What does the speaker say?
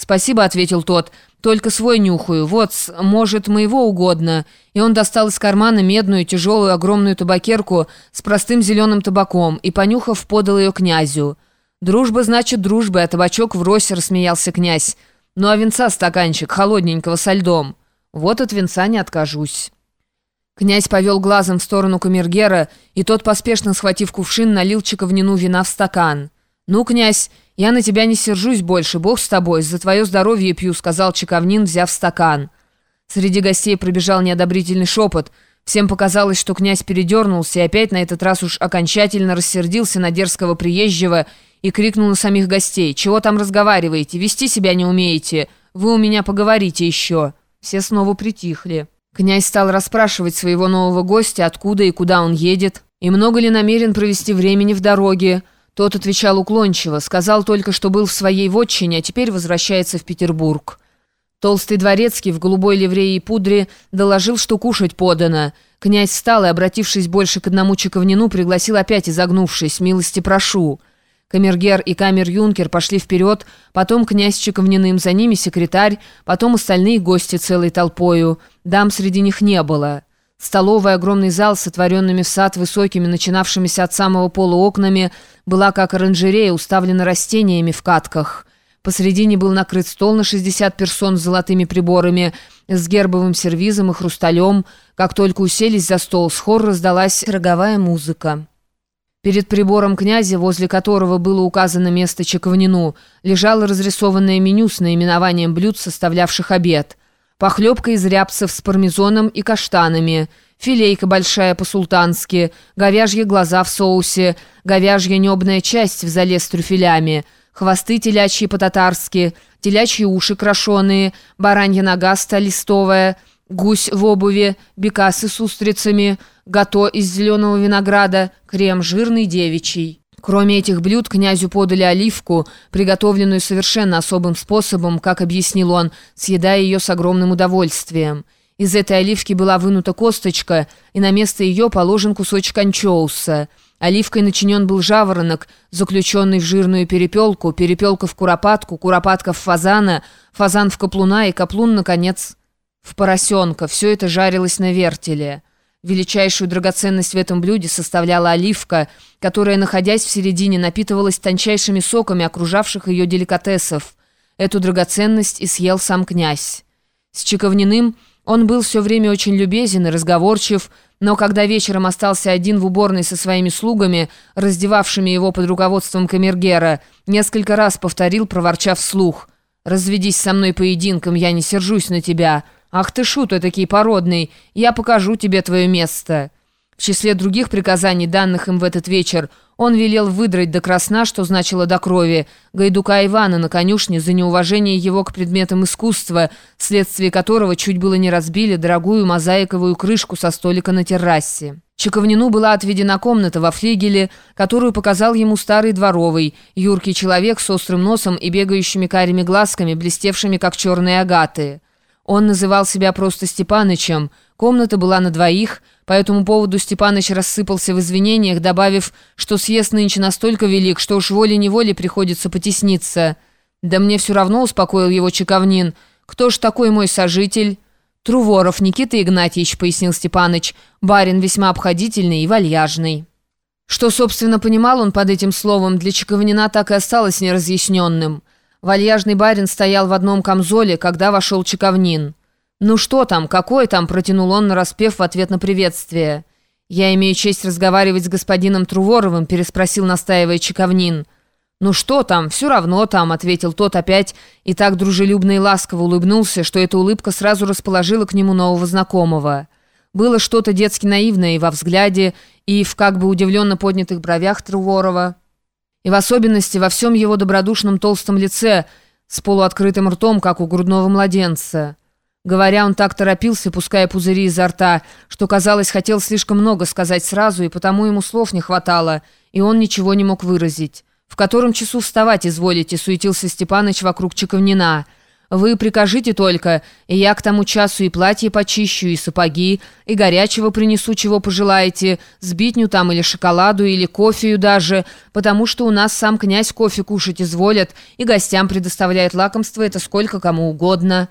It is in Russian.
«Спасибо», — ответил тот, — «только свой нюхаю. Вот, может, моего угодно». И он достал из кармана медную, тяжелую, огромную табакерку с простым зеленым табаком и, понюхав, подал ее князю. «Дружба значит дружба, а табачок врозь», — рассмеялся князь. «Ну а венца стаканчик, холодненького со льдом». «Вот от венца не откажусь». Князь повел глазом в сторону камергера, и тот, поспешно схватив кувшин, налил чековнину вина в стакан. «Ну, князь, я на тебя не сержусь больше, бог с тобой, за твое здоровье пью», — сказал Чековнин, взяв стакан. Среди гостей пробежал неодобрительный шепот. Всем показалось, что князь передернулся и опять на этот раз уж окончательно рассердился на дерзкого приезжего и крикнул на самих гостей. «Чего там разговариваете? Вести себя не умеете. Вы у меня поговорите еще». Все снова притихли. Князь стал расспрашивать своего нового гостя, откуда и куда он едет, и много ли намерен провести времени в дороге, тот отвечал уклончиво, сказал только, что был в своей вотчине, а теперь возвращается в Петербург. Толстый дворецкий в голубой ливрее и пудре доложил, что кушать подано. Князь встал и, обратившись больше к одному чековнину, пригласил опять изогнувшись «Милости прошу». Камергер и камер-юнкер пошли вперед, потом князь Чековниным, за ними секретарь, потом остальные гости целой толпою. Дам среди них не было. Столовый огромный зал с отворенными в сад высокими, начинавшимися от самого пола окнами, была как оранжерея, уставлена растениями в катках. Посредине был накрыт стол на 60 персон с золотыми приборами, с гербовым сервизом и хрусталем. Как только уселись за стол, с хор раздалась роговая музыка. Перед прибором князя, возле которого было указано место чековнину, лежало разрисованное меню с наименованием блюд, составлявших обед похлебка из рябцев с пармезоном и каштанами, филейка большая по-султански, говяжьи глаза в соусе, говяжья небная часть в зале с трюфелями, хвосты телячьи по-татарски, телячьи уши крошеные, баранья нога столистовая, гусь в обуви, бекасы с устрицами, гато из зеленого винограда, крем жирный девичий. Кроме этих блюд князю подали оливку, приготовленную совершенно особым способом, как объяснил он, съедая ее с огромным удовольствием. Из этой оливки была вынута косточка, и на место ее положен кусочек анчоуса. Оливкой начинен был жаворонок, заключенный в жирную перепелку, перепелка в куропатку, куропатка в фазана, фазан в каплуна и каплун, наконец, в поросенка. Все это жарилось на вертеле. Величайшую драгоценность в этом блюде составляла оливка, которая, находясь в середине, напитывалась тончайшими соками окружавших ее деликатесов. Эту драгоценность и съел сам князь. С Чековниным он был все время очень любезен и разговорчив, но когда вечером остался один в уборной со своими слугами, раздевавшими его под руководством камергера, несколько раз повторил, проворчав вслух, «Разведись со мной поединком, я не сержусь на тебя». «Ах ты шут такой породный, я покажу тебе твое место». В числе других приказаний, данных им в этот вечер, он велел выдрать до красна, что значило до крови, Гайдука Ивана на конюшне за неуважение его к предметам искусства, вследствие которого чуть было не разбили дорогую мозаиковую крышку со столика на террасе. Чековнину была отведена комната во флигеле, которую показал ему старый дворовый, юркий человек с острым носом и бегающими карими глазками, блестевшими как черные агаты. Он называл себя просто Степанычем. Комната была на двоих. По этому поводу Степаныч рассыпался в извинениях, добавив, что съезд нынче настолько велик, что уж волей-неволей приходится потесниться. «Да мне все равно», — успокоил его Чековнин. «Кто ж такой мой сожитель?» «Труворов Никита Игнатьевич», — пояснил Степаныч. «Барин весьма обходительный и вальяжный». Что, собственно, понимал он под этим словом, для Чековнина так и осталось неразъясненным. Вальяжный барин стоял в одном камзоле, когда вошел Чековнин. «Ну что там, какой там?» – протянул он, нараспев в ответ на приветствие. «Я имею честь разговаривать с господином Труворовым», – переспросил, настаивая Чековнин. «Ну что там, все равно там», – ответил тот опять и так дружелюбно и ласково улыбнулся, что эта улыбка сразу расположила к нему нового знакомого. Было что-то детски наивное и во взгляде, и в как бы удивленно поднятых бровях Труворова и в особенности во всем его добродушном толстом лице с полуоткрытым ртом, как у грудного младенца. Говоря, он так торопился, пуская пузыри изо рта, что, казалось, хотел слишком много сказать сразу, и потому ему слов не хватало, и он ничего не мог выразить. «В котором часу вставать, изволите?» — суетился Степаныч вокруг Чековнина. Вы прикажите только, и я к тому часу и платье почищу, и сапоги, и горячего принесу, чего пожелаете, сбитню там или шоколаду, или кофею даже, потому что у нас сам князь кофе кушать изволят, и гостям предоставляет лакомство это сколько кому угодно».